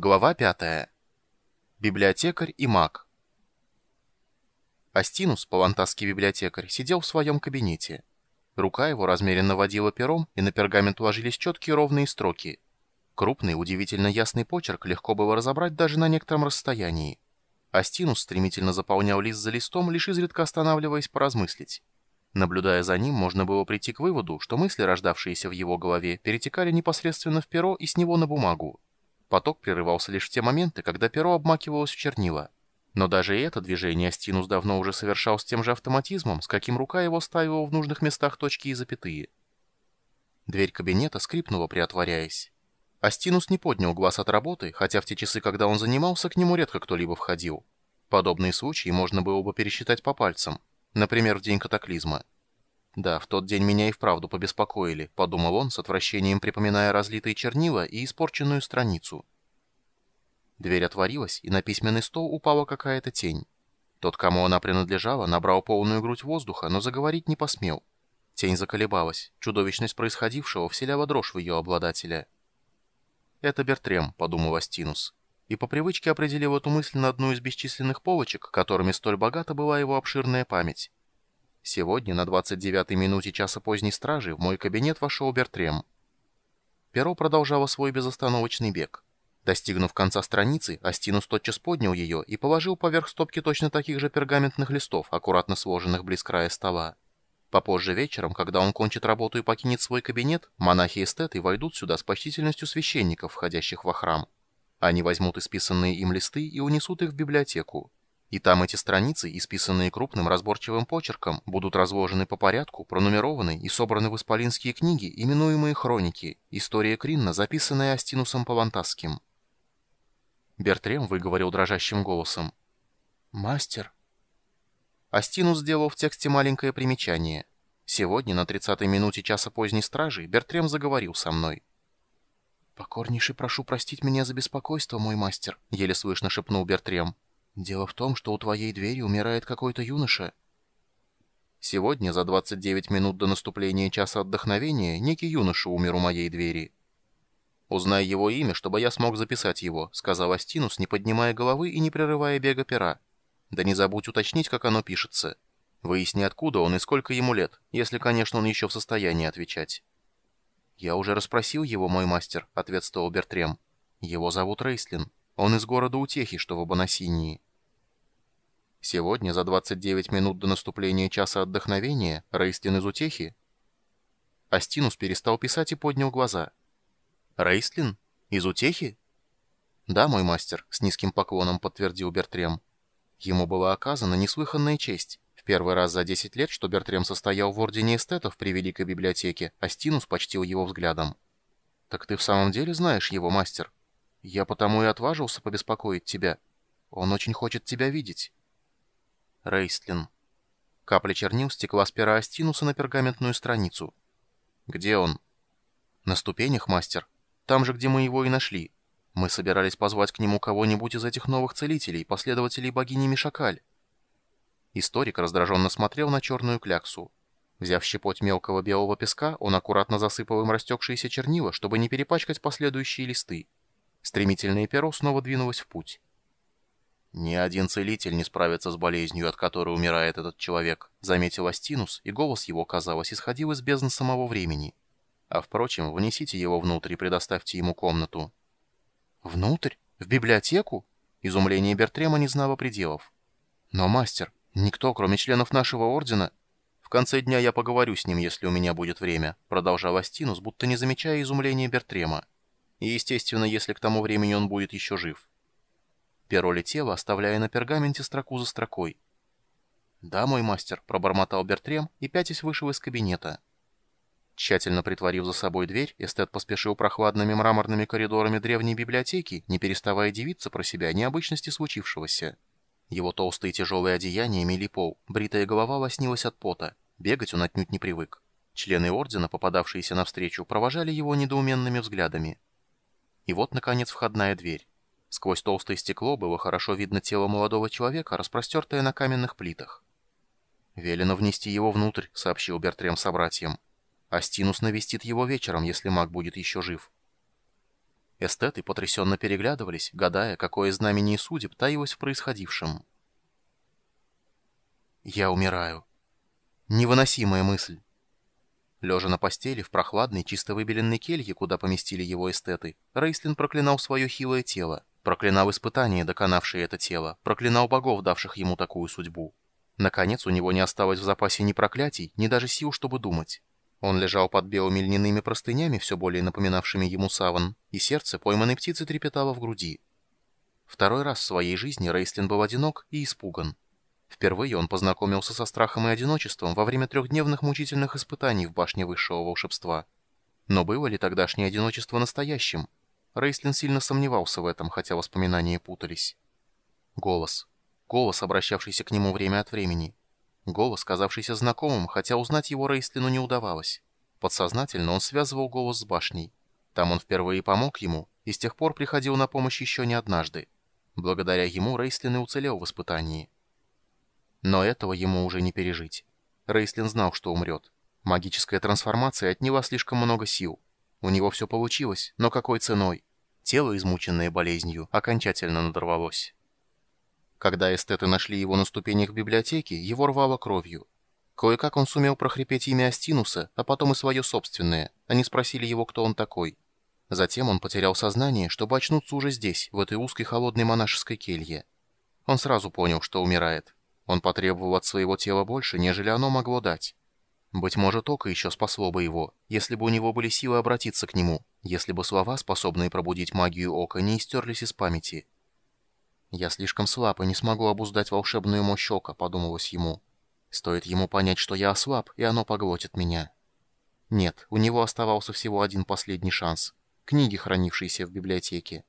Глава 5. Библиотекарь и маг. Астинус, палантасский библиотекарь, сидел в своем кабинете. Рука его размеренно водила пером, и на пергамент ложились четкие ровные строки. Крупный, удивительно ясный почерк легко было разобрать даже на некотором расстоянии. Астинус стремительно заполнял лист за листом, лишь изредка останавливаясь поразмыслить. Наблюдая за ним, можно было прийти к выводу, что мысли, рождавшиеся в его голове, перетекали непосредственно в перо и с него на бумагу. Поток прерывался лишь в те моменты, когда перо обмакивалось в чернила. Но даже это движение Астинус давно уже совершал с тем же автоматизмом, с каким рука его ставила в нужных местах точки и запятые. Дверь кабинета скрипнула, приотворяясь. Астинус не поднял глаз от работы, хотя в те часы, когда он занимался, к нему редко кто-либо входил. Подобные случаи можно было бы пересчитать по пальцам. Например, в день катаклизма. «Да, в тот день меня и вправду побеспокоили», — подумал он, с отвращением припоминая разлитые чернила и испорченную страницу. Дверь отворилась, и на письменный стол упала какая-то тень. Тот, кому она принадлежала, набрал полную грудь воздуха, но заговорить не посмел. Тень заколебалась. Чудовищность происходившего вселяла дрожь в ее обладателя. «Это Бертрем», — подумал Астинус. И по привычке определил эту мысль на одну из бесчисленных полочек, которыми столь богата была его обширная память. Сегодня, на 29-й минуте часа поздней стражи, в мой кабинет вошел Бертрем. Перо продолжало свой безостановочный бег. Достигнув конца страницы, Астинус тотчас поднял ее и положил поверх стопки точно таких же пергаментных листов, аккуратно сложенных близ края стола. Попозже вечером, когда он кончит работу и покинет свой кабинет, монахи-эстеты войдут сюда с почтительностью священников, входящих во храм. Они возьмут исписанные им листы и унесут их в библиотеку. И там эти страницы, исписанные крупным разборчивым почерком, будут разложены по порядку, пронумерованы и собраны в исполинские книги, именуемые хроники, история Кринна, записанная Астинусом Павантасским. Бертрем выговорил дрожащим голосом. «Мастер». Астинус сделал в тексте маленькое примечание. Сегодня, на 30-й минуте часа поздней стражи, Бертрем заговорил со мной. «Покорнейше прошу простить меня за беспокойство, мой мастер», — еле слышно шепнул Бертрем. Дело в том, что у твоей двери умирает какой-то юноша. Сегодня, за 29 минут до наступления часа отдохновения, некий юноша умер у моей двери. «Узнай его имя, чтобы я смог записать его», — сказал Астинус, не поднимая головы и не прерывая бега пера. «Да не забудь уточнить, как оно пишется. Выясни, откуда он и сколько ему лет, если, конечно, он еще в состоянии отвечать». «Я уже расспросил его, мой мастер», — ответствовал Бертрем. «Его зовут Рейслин. Он из города Утехи, что в Абонасинии». Сегодня, за 29 минут до наступления часа отдохновения, Рейстлин из утехи? Астинус перестал писать и поднял глаза. Рейстлин? Из утехи? Да, мой мастер, с низким поклоном подтвердил Бертрем. Ему была оказана неслыханная честь. В первый раз за 10 лет, что Бертрем состоял в Ордене Эстетов при Великой Библиотеке, Астинус почтил его взглядом. «Так ты в самом деле знаешь его, мастер? Я потому и отважился побеспокоить тебя. Он очень хочет тебя видеть». Рейстлин. Капля чернил стекла с пера Астинуса на пергаментную страницу. «Где он?» «На ступенях, мастер. Там же, где мы его и нашли. Мы собирались позвать к нему кого-нибудь из этих новых целителей, последователей богини Мишакаль». Историк раздраженно смотрел на черную кляксу. Взяв щепоть мелкого белого песка, он аккуратно засыпал им растекшиеся чернила, чтобы не перепачкать последующие листы. Стремительное перо снова двинулось в путь. «Ни один целитель не справится с болезнью, от которой умирает этот человек», — заметил Астинус, и голос его, казалось, исходил из бездны самого времени. «А впрочем, внесите его внутрь и предоставьте ему комнату». «Внутрь? В библиотеку?» Изумление Бертрема не знало пределов. «Но, мастер, никто, кроме членов нашего ордена...» «В конце дня я поговорю с ним, если у меня будет время», — продолжал Астинус, будто не замечая изумления Бертрема. «И, естественно, если к тому времени он будет еще жив». Перо летело, оставляя на пергаменте строку за строкой. «Да, мой мастер», — пробормотал Бертрем и пятясь вышел из кабинета. Тщательно притворив за собой дверь, эстет поспешил прохладными мраморными коридорами древней библиотеки, не переставая дивиться про себя необычности случившегося. Его толстые тяжелые одеяния мели пол, бритая голова лоснилась от пота. Бегать он отнюдь не привык. Члены ордена, попадавшиеся навстречу, провожали его недоуменными взглядами. И вот, наконец, входная дверь. Сквозь толстое стекло было хорошо видно тело молодого человека, распростертое на каменных плитах. «Велено внести его внутрь», — сообщил Бертрем собратьям. «Астинус навестит его вечером, если маг будет еще жив». Эстеты потрясенно переглядывались, гадая, какое знамение судеб таилось в происходившем. «Я умираю. Невыносимая мысль». Лежа на постели, в прохладной, чисто выбеленной келье, куда поместили его эстеты, Рейслин проклинал свое хилое тело, проклинал испытания, доконавшие это тело, проклинал богов, давших ему такую судьбу. Наконец, у него не осталось в запасе ни проклятий, ни даже сил, чтобы думать. Он лежал под белыми льняными простынями, все более напоминавшими ему саван, и сердце пойманной птицы трепетало в груди. Второй раз в своей жизни Рейслин был одинок и испуган. Впервые он познакомился со страхом и одиночеством во время трехдневных мучительных испытаний в башне высшего волшебства. Но было ли тогдашнее одиночество настоящим? Рейслин сильно сомневался в этом, хотя воспоминания путались. Голос. Голос, обращавшийся к нему время от времени. Голос, казавшийся знакомым, хотя узнать его Рейслину не удавалось. Подсознательно он связывал голос с башней. Там он впервые помог ему, и с тех пор приходил на помощь еще не однажды. Благодаря ему Рейслин и уцелел в испытании. Но этого ему уже не пережить. Рейслин знал, что умрет. Магическая трансформация отняла слишком много сил. У него все получилось, но какой ценой? Тело, измученное болезнью, окончательно надорвалось. Когда эстеты нашли его на ступенях библиотеки, его рвало кровью. Кое-как он сумел прохрипеть имя Астинуса, а потом и свое собственное. Они спросили его, кто он такой. Затем он потерял сознание, чтобы очнуться уже здесь, в этой узкой холодной монашеской келье. Он сразу понял, что умирает. Он потребовал от своего тела больше, нежели оно могло дать. Быть может, око еще спасло бы его, если бы у него были силы обратиться к нему, если бы слова, способные пробудить магию ока, не истерлись из памяти. «Я слишком слаб и не смогу обуздать волшебную мощь ока», — подумалось ему. «Стоит ему понять, что я ослаб, и оно поглотит меня». Нет, у него оставался всего один последний шанс. Книги, хранившиеся в библиотеке.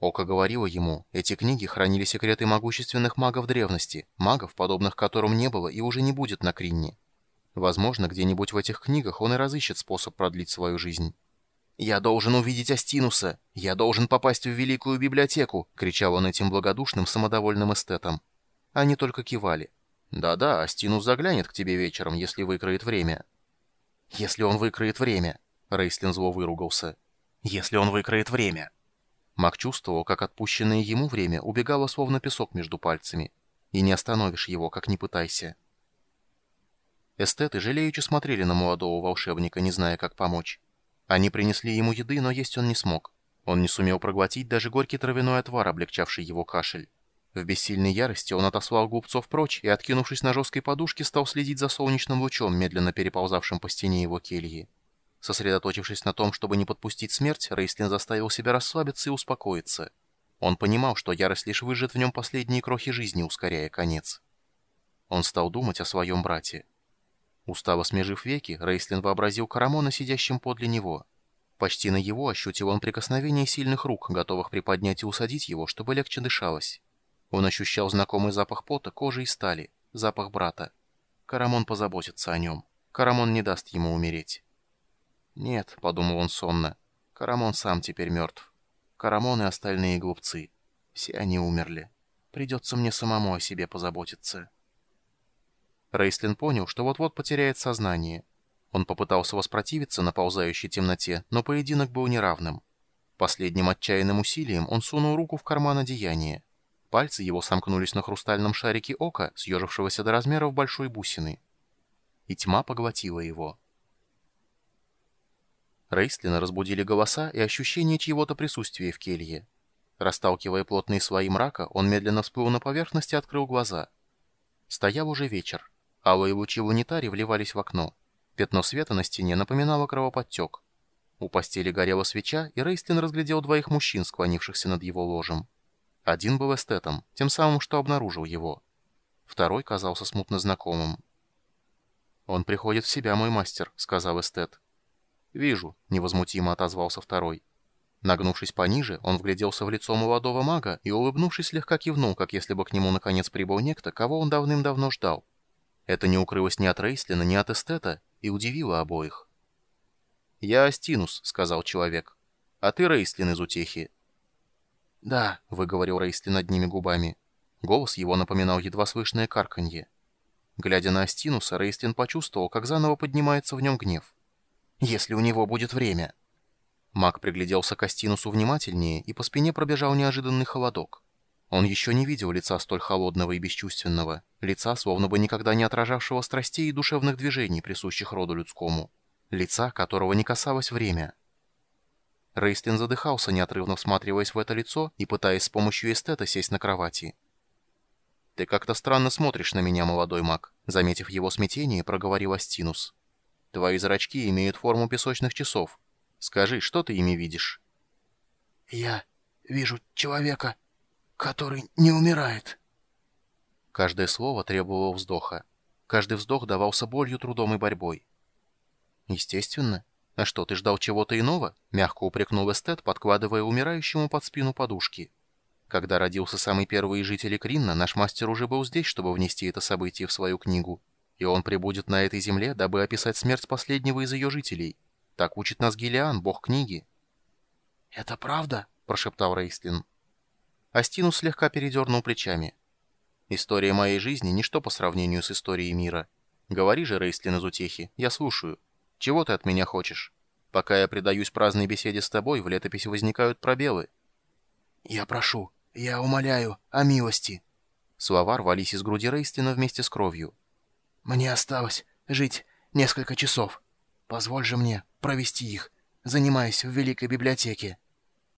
Око говорило ему, эти книги хранили секреты могущественных магов древности, магов, подобных которым не было и уже не будет на Кринне. Возможно, где-нибудь в этих книгах он и разыщет способ продлить свою жизнь. «Я должен увидеть Астинуса! Я должен попасть в Великую Библиотеку!» — кричал он этим благодушным, самодовольным эстетом. Они только кивали. «Да-да, Астинус заглянет к тебе вечером, если выкроет время». «Если он выкроет время!» — Рейслин зло выругался. «Если он выкроет время!» Мак чувствовал, как отпущенное ему время убегало словно песок между пальцами. И не остановишь его, как ни пытайся. Эстеты жалеючи смотрели на молодого волшебника, не зная, как помочь. Они принесли ему еды, но есть он не смог. Он не сумел проглотить даже горький травяной отвар, облегчавший его кашель. В бессильной ярости он отослал глупцов прочь и, откинувшись на жесткой подушке, стал следить за солнечным лучом, медленно переползавшим по стене его кельи. Сосредоточившись на том, чтобы не подпустить смерть, Рейслин заставил себя расслабиться и успокоиться. Он понимал, что ярость лишь выжжет в нем последние крохи жизни, ускоряя конец. Он стал думать о своем брате. Устало смежив веки, Рейслин вообразил Карамона, сидящим подле него. Почти на его ощутил он прикосновение сильных рук, готовых приподнять и усадить его, чтобы легче дышалось. Он ощущал знакомый запах пота, кожи и стали, запах брата. Карамон позаботится о нем. Карамон не даст ему умереть. «Нет», — подумал он сонно, — «Карамон сам теперь мертв. Карамон и остальные глупцы. Все они умерли. Придется мне самому о себе позаботиться». Рейслин понял, что вот-вот потеряет сознание. Он попытался воспротивиться на ползающей темноте, но поединок был неравным. Последним отчаянным усилием он сунул руку в карман одеяния. Пальцы его сомкнулись на хрустальном шарике ока, съежившегося до размеров большой бусины. И тьма поглотила его. Рейстлина разбудили голоса и ощущение чьего-то присутствия в келье. Расталкивая плотные слои мрака, он медленно всплыл на поверхность и открыл глаза. Стоял уже вечер. Алые лучи лунитари вливались в окно. Пятно света на стене напоминало кровоподтек. У постели горела свеча, и Рейстлин разглядел двоих мужчин, склонившихся над его ложем. Один был эстетом, тем самым, что обнаружил его. Второй казался смутно знакомым. «Он приходит в себя, мой мастер», — сказал эстет. «Вижу», — невозмутимо отозвался второй. Нагнувшись пониже, он вгляделся в лицо молодого мага и, улыбнувшись, слегка кивнул, как если бы к нему наконец прибыл некто, кого он давным-давно ждал. Это не укрылось ни от Рейслина, ни от эстета, и удивило обоих. «Я Астинус», — сказал человек. «А ты Рейслин из Утехи». «Да», — выговорил Рейслин одними губами. Голос его напоминал едва слышное карканье. Глядя на Астинуса, Рейслин почувствовал, как заново поднимается в нем гнев. Если у него будет время. Маг пригляделся к Астинусу внимательнее, и по спине пробежал неожиданный холодок. Он еще не видел лица столь холодного и бесчувственного, лица, словно бы никогда не отражавшего страстей и душевных движений, присущих роду людскому, лица, которого не касалось время. Рейстлин задыхался, неотрывно всматриваясь в это лицо и пытаясь с помощью эстета сесть на кровати. «Ты как-то странно смотришь на меня, молодой маг», заметив его смятение, проговорил Астинус. «Твои зрачки имеют форму песочных часов, Скажи, что ты ими видишь?» «Я вижу человека, который не умирает». Каждое слово требовало вздоха. Каждый вздох давался болью, трудом и борьбой. «Естественно. А что, ты ждал чего-то иного?» — мягко упрекнул эстет, подкладывая умирающему под спину подушки. Когда родился самый первый из жителей Кринна, наш мастер уже был здесь, чтобы внести это событие в свою книгу. И он прибудет на этой земле, дабы описать смерть последнего из ее жителей. Так учит нас Гелиан, бог книги». «Это правда?» — прошептал Рейстлин. Астинус слегка передернул плечами. «История моей жизни — ничто по сравнению с историей мира. Говори же, Рейстлин из утехи, я слушаю. Чего ты от меня хочешь? Пока я предаюсь праздной беседе с тобой, в летописи возникают пробелы». «Я прошу, я умоляю о милости». Слова рвались из груди Рейстлина вместе с кровью. «Мне осталось жить несколько часов. Позволь же мне провести их, занимаясь в Великой библиотеке».